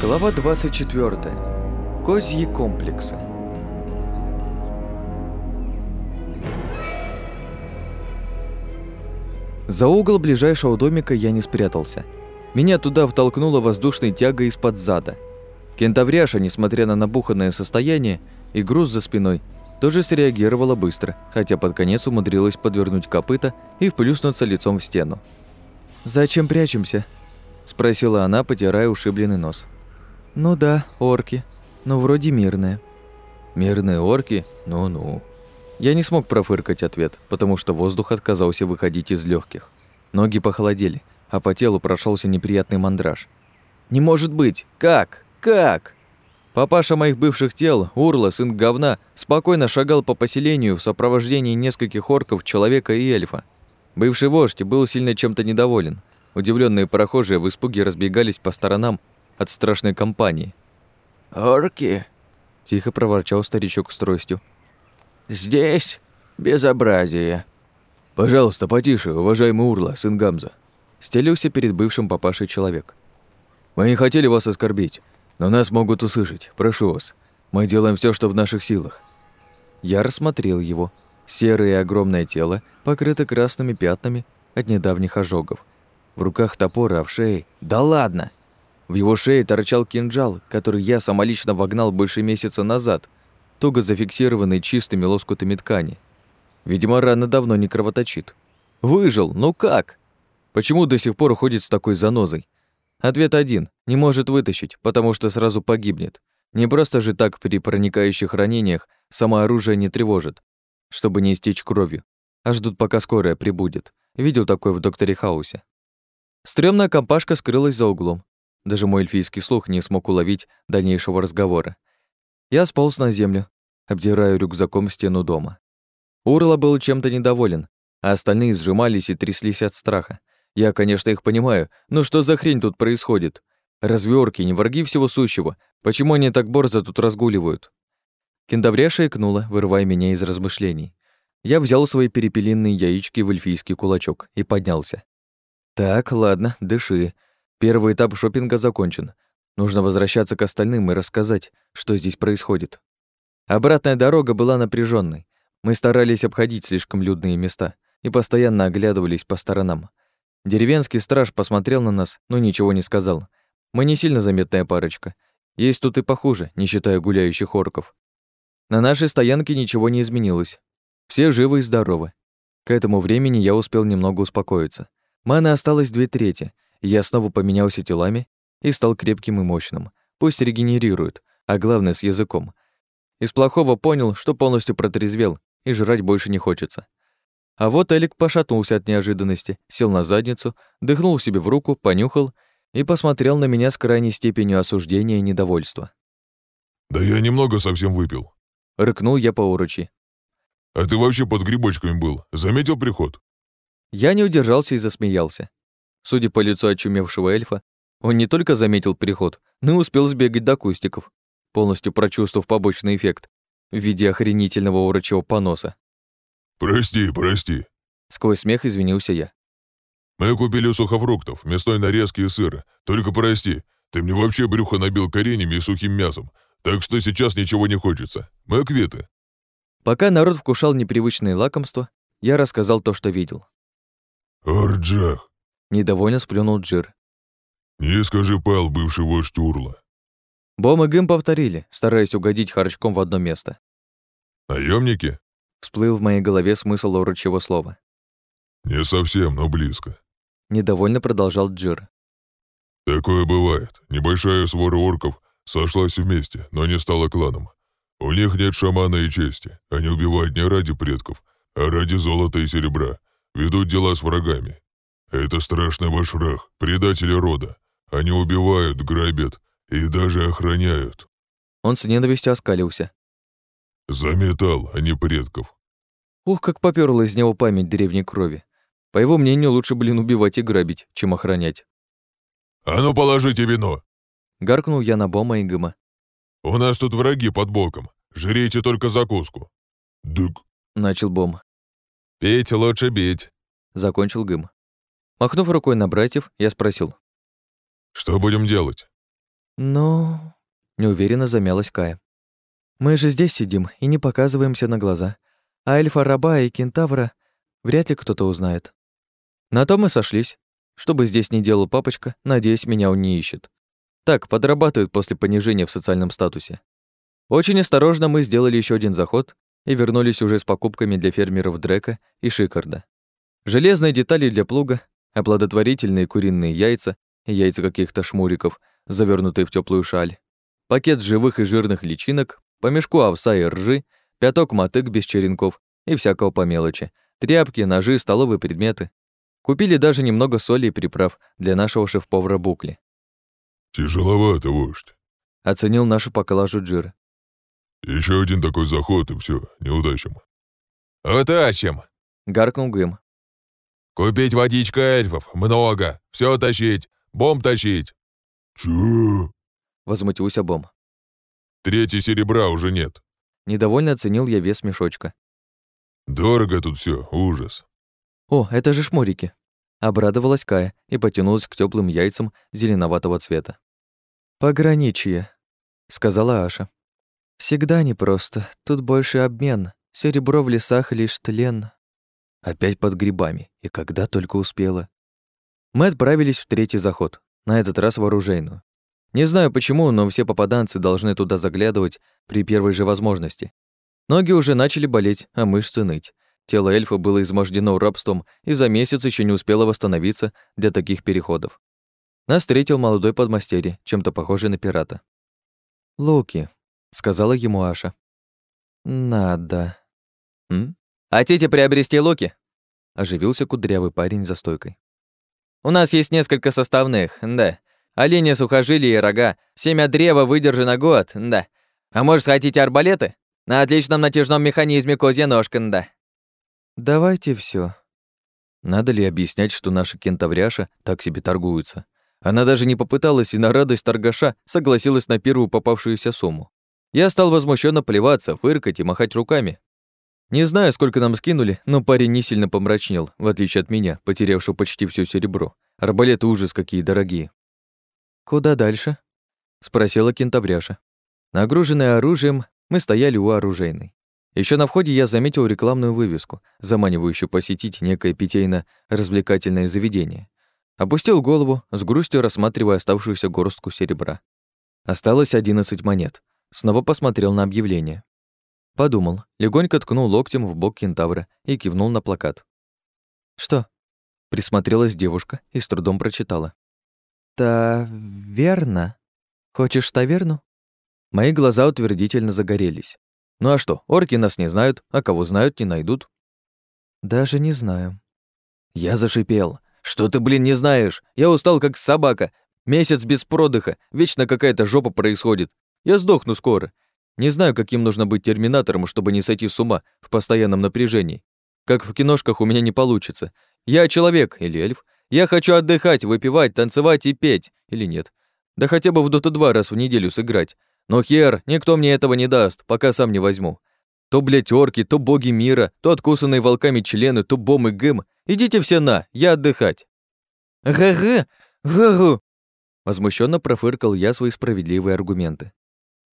Глава 24. Козьи комплексы. За угол ближайшего домика я не спрятался. Меня туда втолкнула воздушной тягой из-под зада. Кентавряша, несмотря на набуханное состояние и груз за спиной, тоже среагировала быстро, хотя под конец умудрилась подвернуть копыта и вплюснуться лицом в стену. «Зачем прячемся?» – спросила она, потирая ушибленный нос. «Ну да, орки, но вроде мирные». «Мирные орки? Ну-ну». Я не смог профыркать ответ, потому что воздух отказался выходить из легких. Ноги похолодели, а по телу прошелся неприятный мандраж. «Не может быть! Как? Как?» Папаша моих бывших тел, Урла, сын говна, спокойно шагал по поселению в сопровождении нескольких орков, человека и эльфа. Бывший вождь был сильно чем-то недоволен. Удивленные прохожие в испуге разбегались по сторонам от страшной компании. «Орки?» – тихо проворчал старичок с тростью. «Здесь безобразие». «Пожалуйста, потише, уважаемый Урла, сын Гамза», – стелился перед бывшим папашей человек. «Мы не хотели вас оскорбить. Но нас могут услышать. Прошу вас. Мы делаем все, что в наших силах». Я рассмотрел его. Серое огромное тело покрыто красными пятнами от недавних ожогов. В руках топор, а в шее... Да ладно! В его шее торчал кинжал, который я самолично вогнал больше месяца назад, туго зафиксированный чистыми лоскутами ткани. Видимо, рана давно не кровоточит. Выжил, ну как? Почему до сих пор уходит с такой занозой? Ответ один – не может вытащить, потому что сразу погибнет. Не просто же так при проникающих ранениях само оружие не тревожит, чтобы не истечь кровью, а ждут, пока скорая прибудет. Видел такое в докторе Хаусе. Стрёмная компашка скрылась за углом. Даже мой эльфийский слух не смог уловить дальнейшего разговора. Я сполз на землю, обдирая рюкзаком стену дома. Урла был чем-то недоволен, а остальные сжимались и тряслись от страха. Я, конечно, их понимаю, но что за хрень тут происходит? Разве орки не враги всего сущего? Почему они так борзо тут разгуливают? Кендавряша икнула, вырывая меня из размышлений. Я взял свои перепелиные яички в эльфийский кулачок и поднялся. Так, ладно, дыши. Первый этап шопинга закончен. Нужно возвращаться к остальным и рассказать, что здесь происходит. Обратная дорога была напряженной. Мы старались обходить слишком людные места и постоянно оглядывались по сторонам. Деревенский страж посмотрел на нас, но ничего не сказал. Мы не сильно заметная парочка. Есть тут и похуже, не считая гуляющих орков. На нашей стоянке ничего не изменилось. Все живы и здоровы. К этому времени я успел немного успокоиться. Маны осталось две трети, и я снова поменялся телами и стал крепким и мощным. Пусть регенерирует, а главное с языком. Из плохого понял, что полностью протрезвел, и жрать больше не хочется. А вот Элик пошатнулся от неожиданности, сел на задницу, дыхнул себе в руку, понюхал и посмотрел на меня с крайней степенью осуждения и недовольства. «Да я немного совсем выпил», — рыкнул я по урочи. «А ты вообще под грибочками был? Заметил приход?» Я не удержался и засмеялся. Судя по лицу очумевшего эльфа, он не только заметил приход, но и успел сбегать до кустиков, полностью прочувствовав побочный эффект в виде охренительного урочего поноса. «Прости, прости», — сквозь смех извинился я. «Мы купили сухофруктов, мясной нарезки и сыра. Только прости, ты мне вообще брюхо набил коренями и сухим мясом, так что сейчас ничего не хочется. Мы квиты». Пока народ вкушал непривычные лакомства, я рассказал то, что видел. «Арджах!» — недовольно сплюнул Джир. «Низко же пал бывший вождь Урла». Бом и Гым повторили, стараясь угодить харчком в одно место. «Наёмники?» Всплыл в моей голове смысл урочего слова. «Не совсем, но близко», — недовольно продолжал Джир. «Такое бывает. Небольшая свора орков сошлась вместе, но не стала кланом. У них нет шамана и чести. Они убивают не ради предков, а ради золота и серебра. Ведут дела с врагами. Это страшный ваш рах, предатели рода. Они убивают, грабят и даже охраняют». Он с ненавистью оскалился. За металл, а не предков. Ух, как попёрла из него память древней крови. По его мнению, лучше, блин, убивать и грабить, чем охранять. «А ну, положите вино!» Гаркнул я на Бома и Гыма. «У нас тут враги под боком. Жрите только закуску». «Дык», — начал Бом. «Пейте лучше бить», — закончил Гым. Махнув рукой на братьев, я спросил. «Что будем делать?» «Ну...» — неуверенно замялась Кая. «Мы же здесь сидим и не показываемся на глаза. А эльфа, раба и кентавра вряд ли кто-то узнает. На то мы сошлись. Что бы здесь ни делал папочка, надеюсь, меня он не ищет. Так, подрабатывает после понижения в социальном статусе. Очень осторожно мы сделали еще один заход и вернулись уже с покупками для фермеров Дрека и Шикарда. Железные детали для плуга, оплодотворительные куриные яйца и яйца каких-то шмуриков, завернутые в теплую шаль, пакет живых и жирных личинок, по мешку овса и ржи, пяток мотык без черенков и всякого по мелочи, тряпки, ножи, столовые предметы. Купили даже немного соли и приправ для нашего шеф-повара Букли. «Тяжеловато, вождь», — оценил нашу поколажу Джир. Еще один такой заход, и все, неудачем». «Утащим!» — гаркнул Гым. «Купить водичка эльфов, много, все тащить, бомб тащить». «Чё?» — возмутился Бом. «Третьей серебра уже нет». Недовольно оценил я вес мешочка. «Дорого тут все, ужас». «О, это же шмурики!» Обрадовалась Кая и потянулась к теплым яйцам зеленоватого цвета. «Пограничье», — сказала Аша. «Всегда непросто. Тут больше обмен. Серебро в лесах лишь тлен». Опять под грибами. И когда только успела. Мы отправились в третий заход, на этот раз в оружейную. Не знаю почему, но все попаданцы должны туда заглядывать при первой же возможности. Ноги уже начали болеть, а мышцы ныть. Тело эльфа было измождено рабством и за месяц еще не успело восстановиться для таких переходов. Нас встретил молодой подмастерье, чем-то похожий на пирата. «Луки», — сказала ему Аша. «Надо». «М? Хотите приобрести луки?» — оживился кудрявый парень за стойкой. «У нас есть несколько составных, да. Оленя, сухожилия и рога. Семя древа выдержано год, да. А может, хотите арбалеты? На отличном натяжном механизме козья ножка, да». Давайте все. Надо ли объяснять, что наша кентавряша так себе торгуется? Она даже не попыталась и на радость торгаша согласилась на первую попавшуюся сумму. Я стал возмущенно плеваться, фыркать и махать руками. Не знаю, сколько нам скинули, но парень не сильно помрачнел, в отличие от меня, потерявшего почти все серебро. Арбалеты ужас какие дорогие. «Куда дальше?» — спросила кентавряша. Нагруженная оружием, мы стояли у оружейной. Еще на входе я заметил рекламную вывеску, заманивающую посетить некое питейно-развлекательное заведение. Опустил голову, с грустью рассматривая оставшуюся горстку серебра. Осталось одиннадцать монет. Снова посмотрел на объявление. Подумал, легонько ткнул локтем в бок кентавра и кивнул на плакат. «Что?» Присмотрелась девушка и с трудом прочитала. «Таверна? Хочешь таверну?» Мои глаза утвердительно загорелись. Ну а что, орки нас не знают, а кого знают, не найдут. Даже не знаю. Я зашипел. Что ты, блин, не знаешь? Я устал как собака. Месяц без продыха, вечно какая-то жопа происходит. Я сдохну скоро. Не знаю, каким нужно быть терминатором, чтобы не сойти с ума в постоянном напряжении. Как в киношках у меня не получится. Я человек или эльф. Я хочу отдыхать, выпивать, танцевать и петь. Или нет. Да хотя бы в Доту два раз в неделю сыграть. Но хер, никто мне этого не даст, пока сам не возьму. То, блядь, орки, то боги мира, то откусанные волками члены, то бом и гэм. Идите все на, я отдыхать. Га-га, га-гу. Возмущенно профыркал я свои справедливые аргументы.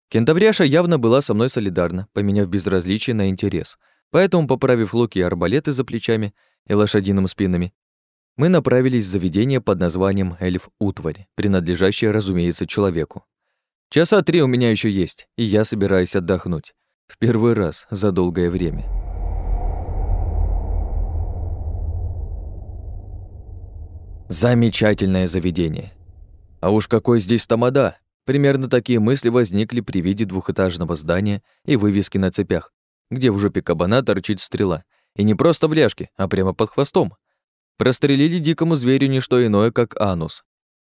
Кентавряша явно была со мной солидарна, поменяв безразличие на интерес. Поэтому, поправив луки и арбалеты за плечами и лошадиным спинами, мы направились в заведение под названием «Эльф-утварь», принадлежащее, разумеется, человеку. Часа три у меня еще есть, и я собираюсь отдохнуть. В первый раз за долгое время. Замечательное заведение. А уж какой здесь тамада! Примерно такие мысли возникли при виде двухэтажного здания и вывески на цепях, где в жопе кабана торчит стрела. И не просто в ляжке, а прямо под хвостом. Прострелили дикому зверю не что иное, как анус.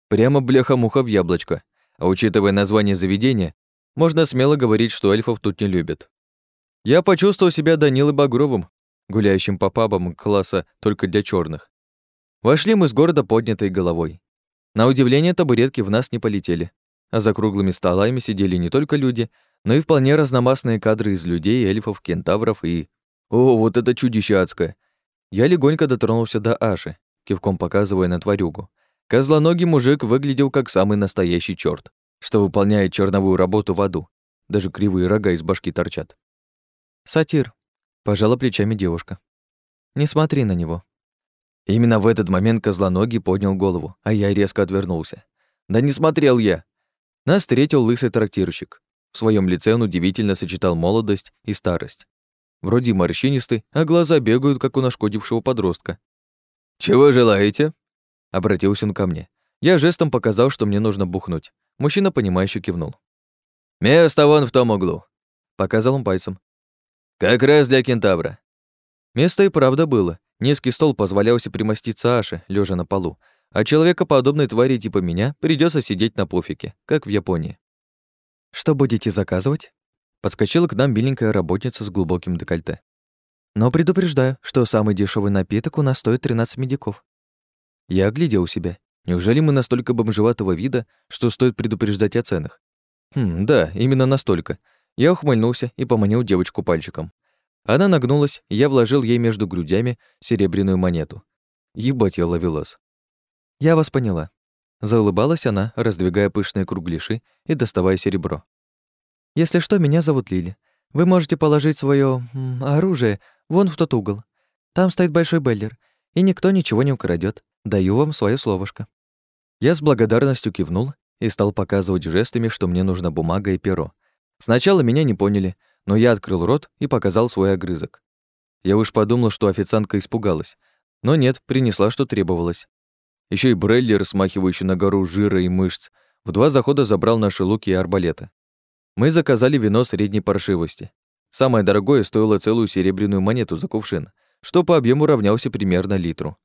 Прямо бляха-муха в яблочко. А учитывая название заведения, можно смело говорить, что эльфов тут не любят. Я почувствовал себя Данилой Багровым, гуляющим по пабам класса только для черных. Вошли мы с города поднятой головой. На удивление табуретки в нас не полетели, а за круглыми столами сидели не только люди, но и вполне разномастные кадры из людей, эльфов, кентавров и... О, вот это чудище адское! Я легонько дотронулся до Аши, кивком показывая на тварюгу. Козлоногий мужик выглядел как самый настоящий черт, что выполняет черновую работу в аду. Даже кривые рога из башки торчат. «Сатир», — пожала плечами девушка. «Не смотри на него». Именно в этот момент козлоногий поднял голову, а я резко отвернулся. Да не смотрел я. Нас встретил лысый трактирщик. В своем лице он удивительно сочетал молодость и старость. Вроде морщинистый, а глаза бегают, как у нашкодившего подростка. «Чего желаете?» Обратился он ко мне. Я жестом показал, что мне нужно бухнуть. Мужчина, понимающе кивнул. «Место вон в том углу», — показал он пальцем. «Как раз для кентавра». Место и правда было. Низкий стол позволял себе примоститься Аше, лежа на полу, а человекоподобной твари типа меня придется сидеть на пофике, как в Японии. «Что будете заказывать?» Подскочила к нам миленькая работница с глубоким декольте. «Но предупреждаю, что самый дешевый напиток у нас стоит 13 медиков». Я оглядел себя. Неужели мы настолько бомжеватого вида, что стоит предупреждать о ценах? Хм, да, именно настолько. Я ухмыльнулся и поманил девочку пальчиком. Она нагнулась, я вложил ей между грудями серебряную монету. Ебать я ловелас. Я вас поняла. Заулыбалась она, раздвигая пышные кругляши и доставая серебро. «Если что, меня зовут Лили. Вы можете положить свое оружие вон в тот угол. Там стоит большой беллер, и никто ничего не украдет. Даю вам свое словышко». Я с благодарностью кивнул и стал показывать жестами, что мне нужна бумага и перо. Сначала меня не поняли, но я открыл рот и показал свой огрызок. Я уж подумал, что официантка испугалась. Но нет, принесла, что требовалось. Еще и брейлер, смахивающий на гору жира и мышц, в два захода забрал наши луки и арбалеты. Мы заказали вино средней паршивости. Самое дорогое стоило целую серебряную монету за кувшин, что по объему равнялся примерно литру.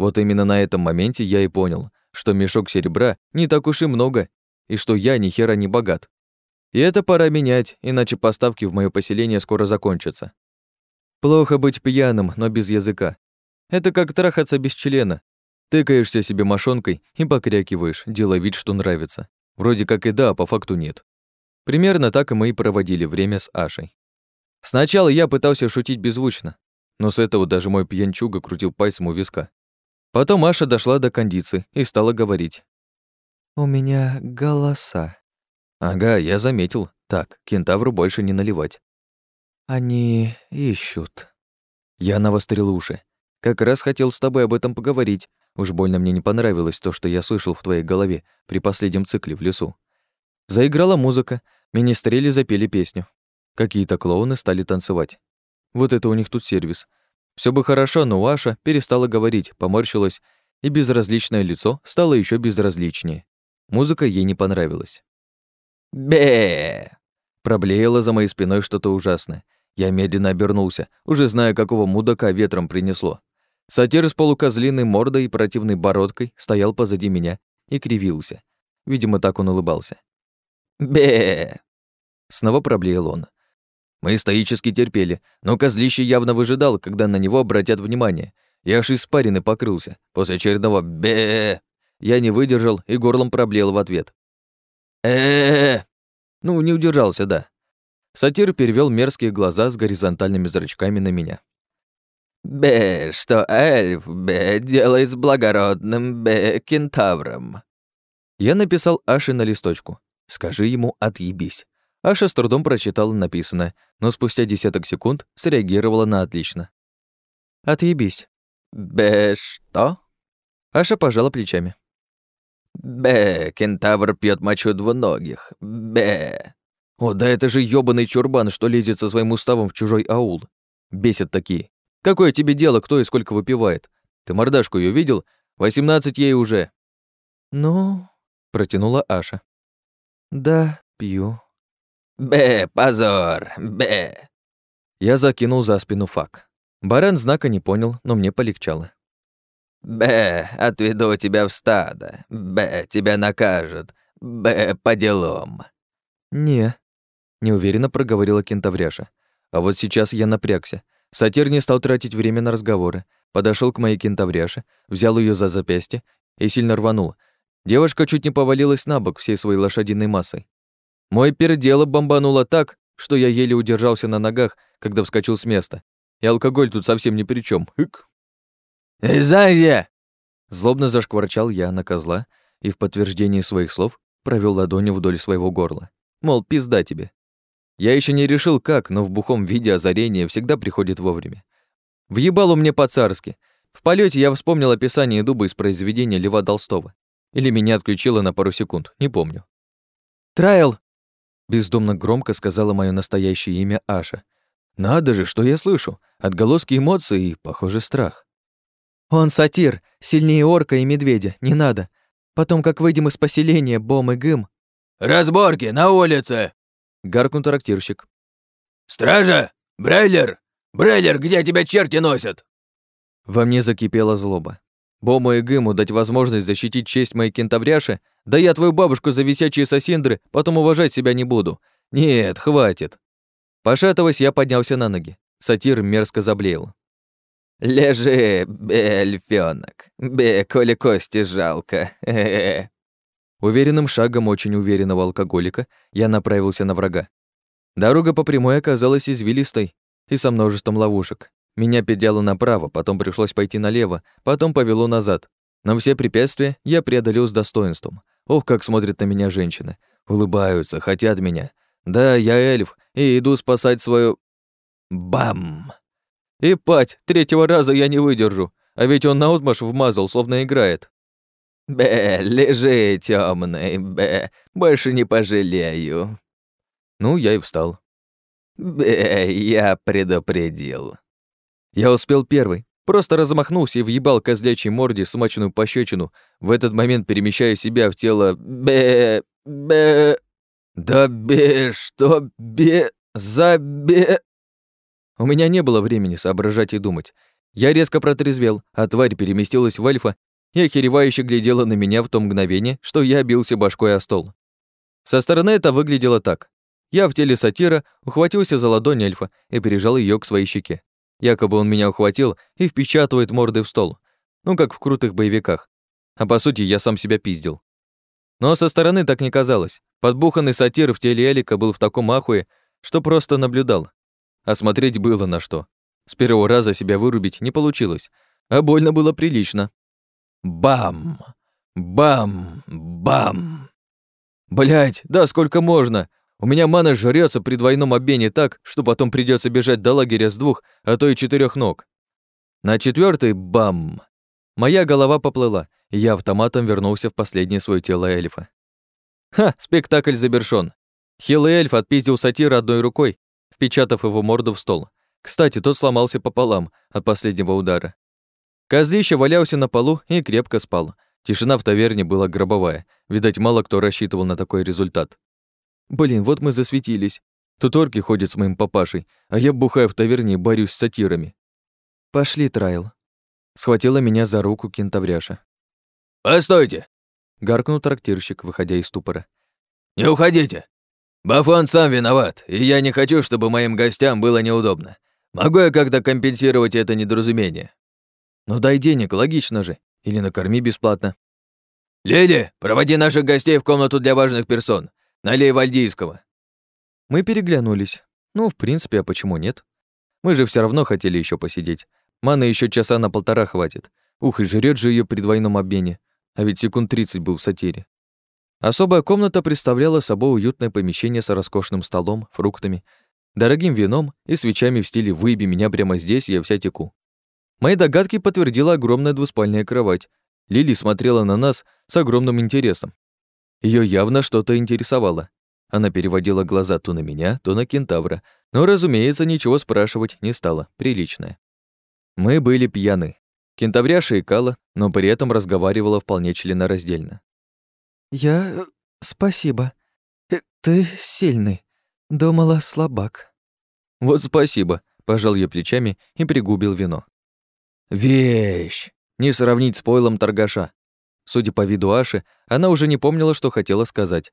Вот именно на этом моменте я и понял, что мешок серебра не так уж и много, и что я ни хера не богат. И это пора менять, иначе поставки в моё поселение скоро закончатся. Плохо быть пьяным, но без языка. Это как трахаться без члена. Тыкаешься себе мошонкой и покрякиваешь, делая вид, что нравится. Вроде как и да, а по факту нет. Примерно так и мы и проводили время с Ашей. Сначала я пытался шутить беззвучно, но с этого даже мой пьянчуга крутил пальцем у виска. Потом Аша дошла до кондиции и стала говорить. «У меня голоса». «Ага, я заметил. Так, кентавру больше не наливать». «Они ищут». Я навострил уши. Как раз хотел с тобой об этом поговорить, Уж больно мне не понравилось то, что я слышал в твоей голове при последнем цикле в лесу. Заиграла музыка, министрели запели песню. Какие-то клоуны стали танцевать. Вот это у них тут сервис. Все бы хорошо, но Аша перестала говорить, поморщилась, и безразличное лицо стало еще безразличнее. Музыка ей не понравилась. бе Проблеяло за моей спиной что-то ужасное. Я медленно обернулся, уже зная, какого мудака ветром принесло. Сатир с полукозлиной мордой и противной бородкой стоял позади меня и кривился. Видимо, так он улыбался. бе Снова проблеял он. Мы стоически терпели, но козлище явно выжидал, когда на него обратят внимание. Я аж испарины покрылся. После очередного бе я не выдержал и горлом проблеял в ответ. э Ну, не удержался, да. Сатир перевел мерзкие глаза с горизонтальными зрачками на меня. Б, что эльф, Б, делает с благородным Б кентавром. Я написал Аше на листочку. Скажи ему «отъебись». Аша с трудом прочитала написанное, но спустя десяток секунд среагировала на отлично. «Отъебись». «Б, что?» Аша пожала плечами. «Б, кентавр пьет мочу двуногих. Б». О, да это же ёбаный чурбан, что лезет со своим уставом в чужой аул. Бесят такие. Какое тебе дело, кто и сколько выпивает? Ты мордашку ее видел? Восемнадцать ей уже». «Ну...» — протянула Аша. «Да, пью». «Б, позор, Б». Я закинул за спину фак. Баран знака не понял, но мне полегчало. «Б, отведу тебя в стадо. Б, тебя накажут. Б, по делам». «Не», — неуверенно проговорила кентавряша. А вот сейчас я напрягся. Сатир не стал тратить время на разговоры, подошел к моей кентавряше, взял ее за запястье и сильно рванул. Девушка чуть не повалилась на бок всей своей лошадиной массой. Мой пердело бомбануло так, что я еле удержался на ногах, когда вскочил с места. И алкоголь тут совсем ни при чем. Хык. «Изайя!» Злобно зашкварчал я на козла и в подтверждении своих слов провел ладонью вдоль своего горла. Мол, пизда тебе. Я еще не решил как, но в бухом виде озарение всегда приходит вовремя. Въебало мне по-царски. В полете я вспомнил описание дуба из произведения Льва Толстого. Или меня отключило на пару секунд, не помню. «Трайл!» Бездомно громко сказала мое настоящее имя Аша. Надо же, что я слышу. Отголоски эмоций и, похоже, страх. «Он сатир, сильнее орка и медведя, не надо. Потом, как выйдем из поселения, бом и гым...» «Разборки на улице!» — гаркнул трактирщик. «Стража! Брейлер! Брейлер, где тебя черти носят?» Во мне закипела злоба. Бому и Гыму дать возможность защитить честь моей кентавряши? Да я твою бабушку за висячие сосиндры потом уважать себя не буду. Нет, хватит. Пошатываясь, я поднялся на ноги. Сатир мерзко заблеял. «Лежи, бельфёнок, бе, коли кости жалко, Уверенным шагом очень уверенного алкоголика я направился на врага. Дорога по прямой оказалась извилистой и со множеством ловушек. Меня петляло направо, потом пришлось пойти налево, потом повело назад. Но все препятствия я преодолел с достоинством. Ох, как смотрят на меня женщины. Улыбаются, хотят меня. Да, я эльф, и иду спасать свою... Бам! И пать, третьего раза я не выдержу, а ведь он наотмашь вмазал, словно играет. Бе, лежи, темный, бе, больше не пожалею. Ну, я и встал. Бе, я предупредил. Я успел первый. Просто размахнулся и въебал козлячьей морде смачную пощечину, в этот момент перемещая себя в тело бе... бе... Да бе... что бе... за бе... У меня не было времени соображать и думать. Я резко протрезвел, а тварь переместилась в альфа и охеревающе глядела на меня в то мгновение, что я бился башкой о стол. Со стороны это выглядело так. Я в теле сатира ухватился за ладонь эльфа и прижал ее к своей щеке. Якобы он меня ухватил и впечатывает мордой в стол. Ну, как в крутых боевиках. А по сути, я сам себя пиздил. Но со стороны так не казалось. Подбуханный сатир в теле Элика был в таком ахуе, что просто наблюдал. А смотреть было на что. С первого раза себя вырубить не получилось, а больно было прилично. Бам! Бам! Бам! Блять, да сколько можно? У меня мана жрется при двойном обмене так, что потом придется бежать до лагеря с двух, а то и четырех ног. На четвертый бам! Моя голова поплыла, и я автоматом вернулся в последнее свое тело эльфа. Ха, спектакль завершён. Хилый эльф отпиздил сатира одной рукой, впечатав его морду в стол. Кстати, тот сломался пополам от последнего удара. Козлище валялся на полу и крепко спал. Тишина в таверне была гробовая. Видать, мало кто рассчитывал на такой результат. Блин, вот мы засветились. Тут орки ходят с моим папашей, а я бухаю в таверне и борюсь с сатирами. Пошли, Трайл. Схватила меня за руку кентавряша. «Постойте!» — гаркнул трактирщик, выходя из ступора. «Не уходите! Бафон сам виноват, и я не хочу, чтобы моим гостям было неудобно. Могу я как-то компенсировать это недоразумение?» «Ну дай денег, логично же. Или накорми бесплатно». «Леди, проводи наших гостей в комнату для важных персон. Налей вальдийского». Мы переглянулись. Ну, в принципе, а почему нет? Мы же все равно хотели еще посидеть. Маны еще часа на полтора хватит. Ух, и жрет же ее при двойном обмене. А ведь секунд 30 был в сатире. Особая комната представляла собой уютное помещение с роскошным столом, фруктами, дорогим вином и свечами в стиле «выеби меня прямо здесь, я вся теку». Мои догадки подтвердила огромная двуспальная кровать. Лили смотрела на нас с огромным интересом. Ее явно что-то интересовало. Она переводила глаза то на меня, то на кентавра, но, разумеется, ничего спрашивать не стала, приличное. Мы были пьяны. Кентавряша икала, но при этом разговаривала вполне членораздельно. «Я... спасибо. Э, ты сильный. Думала, слабак». «Вот спасибо», — пожал я плечами и пригубил вино. «Вещь! Не сравнить с пойлом торгаша. Судя по виду Аши, она уже не помнила, что хотела сказать.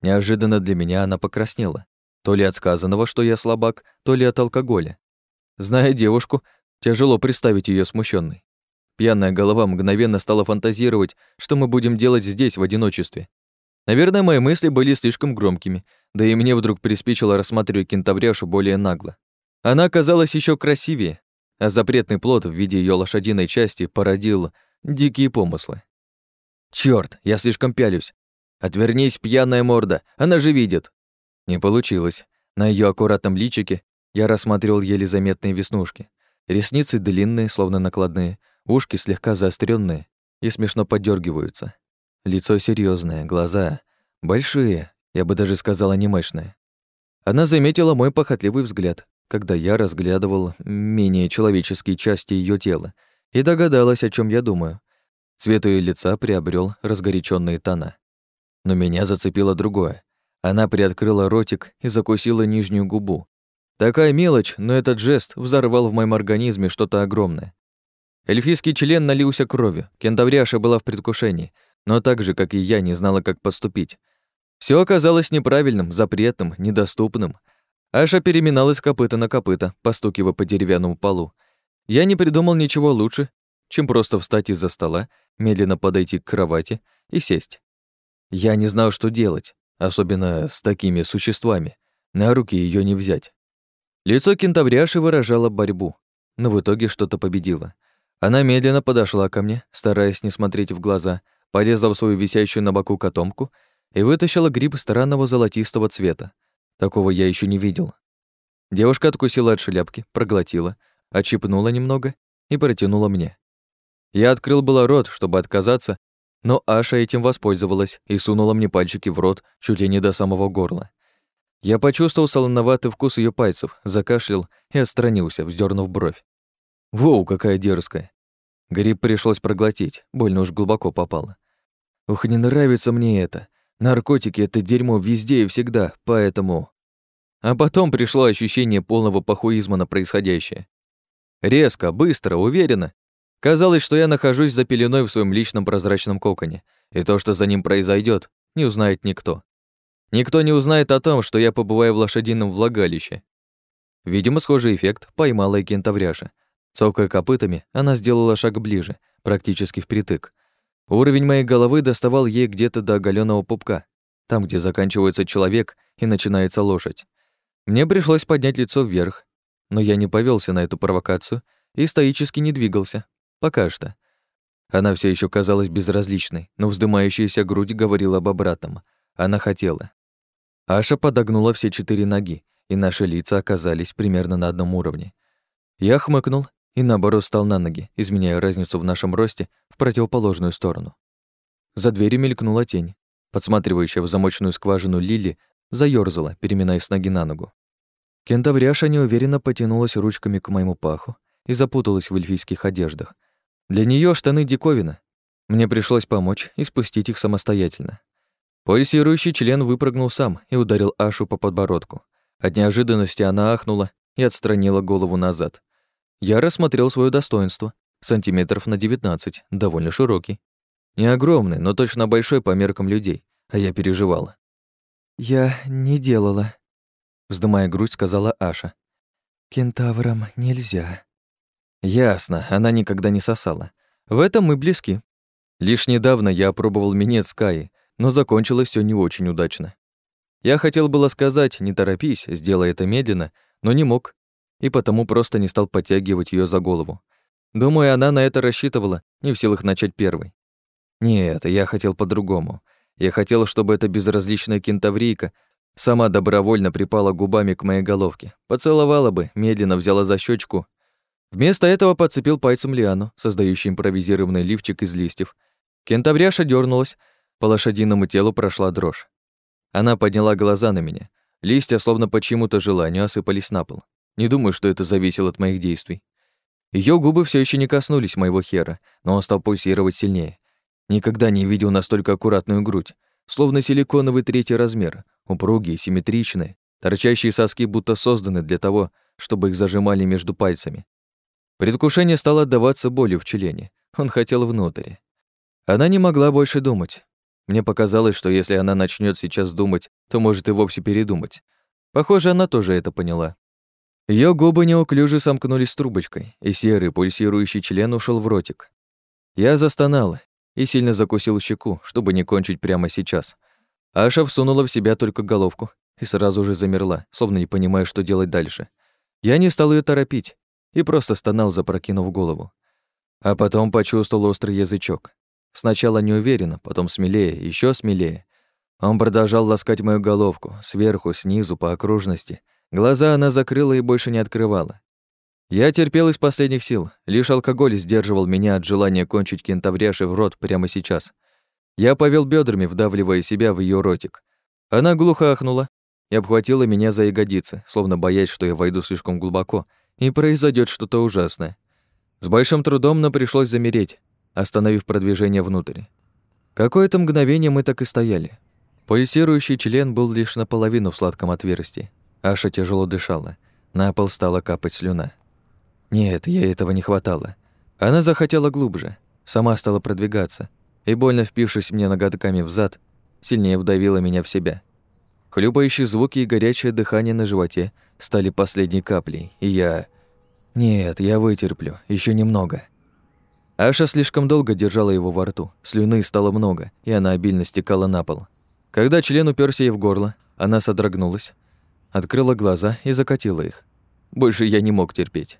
Неожиданно для меня она покраснела. То ли от сказанного, что я слабак, то ли от алкоголя. Зная девушку, тяжело представить ее смущенной. Пьяная голова мгновенно стала фантазировать, что мы будем делать здесь в одиночестве. Наверное, мои мысли были слишком громкими, да и мне вдруг приспичило рассматривать кентавряшу более нагло. Она оказалась еще красивее, а запретный плод в виде ее лошадиной части породил дикие помыслы. Черт, я слишком пялюсь. Отвернись, пьяная морда, она же видит. Не получилось. На ее аккуратном личике я рассматривал еле заметные веснушки. Ресницы длинные, словно накладные, ушки слегка заостренные и смешно подергиваются. Лицо серьезное, глаза большие, я бы даже сказал анимешные. Она заметила мой похотливый взгляд, когда я разглядывал менее человеческие части ее тела, и догадалась, о чем я думаю. Цвет ее лица приобрел разгоряченные тона. Но меня зацепило другое. Она приоткрыла ротик и закусила нижнюю губу. Такая мелочь, но этот жест взорвал в моем организме что-то огромное. Эльфийский член налился кровью, кентавряша была в предвкушении, но так же, как и я, не знала, как поступить. Все оказалось неправильным, запретным, недоступным. Аша переминалась копыта на копыта, постукивая по деревянному полу. Я не придумал ничего лучше, чем просто встать из-за стола, медленно подойти к кровати и сесть. Я не знал, что делать, особенно с такими существами. На руки ее не взять. Лицо кентавряши выражало борьбу, но в итоге что-то победило. Она медленно подошла ко мне, стараясь не смотреть в глаза, порезав свою висящую на боку котомку и вытащила гриб странного золотистого цвета. Такого я еще не видел. Девушка откусила от шляпки, проглотила, отщипнула немного и протянула мне. Я открыл было рот, чтобы отказаться, но Аша этим воспользовалась и сунула мне пальчики в рот чуть ли не до самого горла. Я почувствовал солоноватый вкус ее пальцев, закашлял и отстранился, вздернув бровь. Воу, какая дерзкая. Гриб пришлось проглотить, больно уж глубоко попало. Ух, не нравится мне это. Наркотики — это дерьмо везде и всегда, поэтому... А потом пришло ощущение полного похуизма на происходящее. Резко, быстро, уверенно. Казалось, что я нахожусь за пеленой в своем личном прозрачном коконе, и то, что за ним произойдет, не узнает никто. Никто не узнает о том, что я побываю в лошадином влагалище. Видимо, схожий эффект поймала и кентавряша. Цокая копытами, она сделала шаг ближе, практически впритык, Уровень моей головы доставал ей где-то до оголенного пупка, там, где заканчивается человек и начинается лошадь. Мне пришлось поднять лицо вверх, но я не повелся на эту провокацию и стоически не двигался. Пока что. Она все еще казалась безразличной, но вздымающаяся грудь говорила об обратном. Она хотела. Аша подогнула все четыре ноги, и наши лица оказались примерно на одном уровне. Я хмыкнул и наоборот встал на ноги, изменяя разницу в нашем росте в противоположную сторону. За дверью мелькнула тень. Подсматривающая в замочную скважину Лили заёрзала, переминаясь с ноги на ногу. Кентавряша неуверенно потянулась ручками к моему паху и запуталась в эльфийских одеждах. Для нее штаны диковина. Мне пришлось помочь и спустить их самостоятельно. Пульсирующий член выпрыгнул сам и ударил Ашу по подбородку. От неожиданности она ахнула и отстранила голову назад. Я рассмотрел свое достоинство. Сантиметров на 19, довольно широкий. Не огромный, но точно большой по меркам людей, а я переживала. «Я не делала», — вздымая грудь, сказала Аша. «Кентаврам нельзя». Ясно, она никогда не сосала. В этом мы близки. Лишь недавно я опробовал минет Каи, но закончилось все не очень удачно. Я хотел было сказать «не торопись, сделай это медленно», но не мог и потому просто не стал подтягивать ее за голову. Думаю, она на это рассчитывала, не в силах начать первой. Нет, я хотел по-другому. Я хотел, чтобы эта безразличная кентаврийка сама добровольно припала губами к моей головке, поцеловала бы, медленно взяла за щечку. Вместо этого подцепил пальцем лиану, создающий импровизированный лифчик из листьев. Кентавряша дернулась, по лошадиному телу прошла дрожь. Она подняла глаза на меня. Листья, словно по чьему-то желанию, осыпались на пол. Не думаю, что это зависело от моих действий. Ее губы все еще не коснулись моего хера, но он стал пульсировать сильнее. Никогда не видел настолько аккуратную грудь, словно силиконовый третий размер, упругие, симметричные, торчащие соски будто созданы для того, чтобы их зажимали между пальцами. Предвкушение стало отдаваться болью в члене. Он хотел внутрь. Она не могла больше думать. Мне показалось, что если она начнет сейчас думать, то может и вовсе передумать. Похоже, она тоже это поняла. Ее губы неуклюже сомкнулись трубочкой, и серый пульсирующий член ушел в ротик. Я застонал и сильно закусил щеку, чтобы не кончить прямо сейчас. Аша всунула в себя только головку и сразу же замерла, словно не понимая, что делать дальше. Я не стал ее торопить и просто стонал, запрокинув голову. А потом почувствовал острый язычок. Сначала неуверенно, потом смелее, еще смелее. Он продолжал ласкать мою головку, сверху, снизу, по окружности. Глаза она закрыла и больше не открывала. Я терпел из последних сил, лишь алкоголь сдерживал меня от желания кончить кентавряши в рот прямо сейчас. Я повел бедрами, вдавливая себя в ее ротик. Она глухо ахнула и обхватила меня за ягодицы, словно боясь, что я войду слишком глубоко, и произойдет что-то ужасное. С большим трудом, но пришлось замереть, остановив продвижение внутрь. Какое-то мгновение мы так и стояли. Пульсирующий член был лишь наполовину в сладком отверстии. Аша тяжело дышала. На пол стала капать слюна. Нет, ей этого не хватало. Она захотела глубже, сама стала продвигаться, и, больно впившись мне ноготками в зад, сильнее вдавила меня в себя. Хлюпающие звуки и горячее дыхание на животе стали последней каплей, и я... Нет, я вытерплю, еще немного. Аша слишком долго держала его во рту, слюны стало много, и она обильно стекала на пол. Когда член уперся ей в горло, она содрогнулась, открыла глаза и закатила их. Больше я не мог терпеть.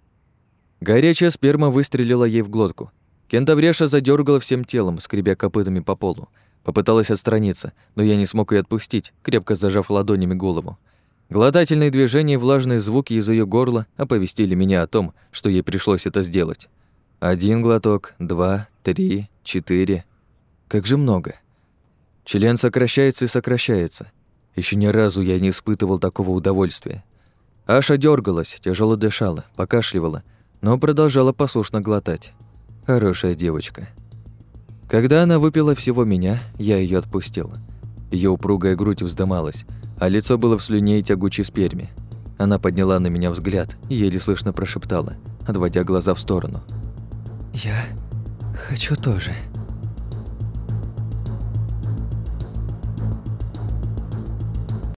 Горячая сперма выстрелила ей в глотку. Кентавреша задергала всем телом, скребя копытами по полу. Попыталась отстраниться, но я не смог ее отпустить, крепко зажав ладонями голову. Глотательные движения и влажные звуки из ее горла оповестили меня о том, что ей пришлось это сделать. Один глоток, два, три, четыре. Как же много. Член сокращается и сокращается. Еще ни разу я не испытывал такого удовольствия. Аша дергалась, тяжело дышала, покашливала, но продолжала послушно глотать. Хорошая девочка. Когда она выпила всего меня, я ее отпустил. Ее упругая грудь вздымалась, а лицо было в слюне и тягучей сперме. Она подняла на меня взгляд и еле слышно прошептала, отводя глаза в сторону. «Я хочу тоже».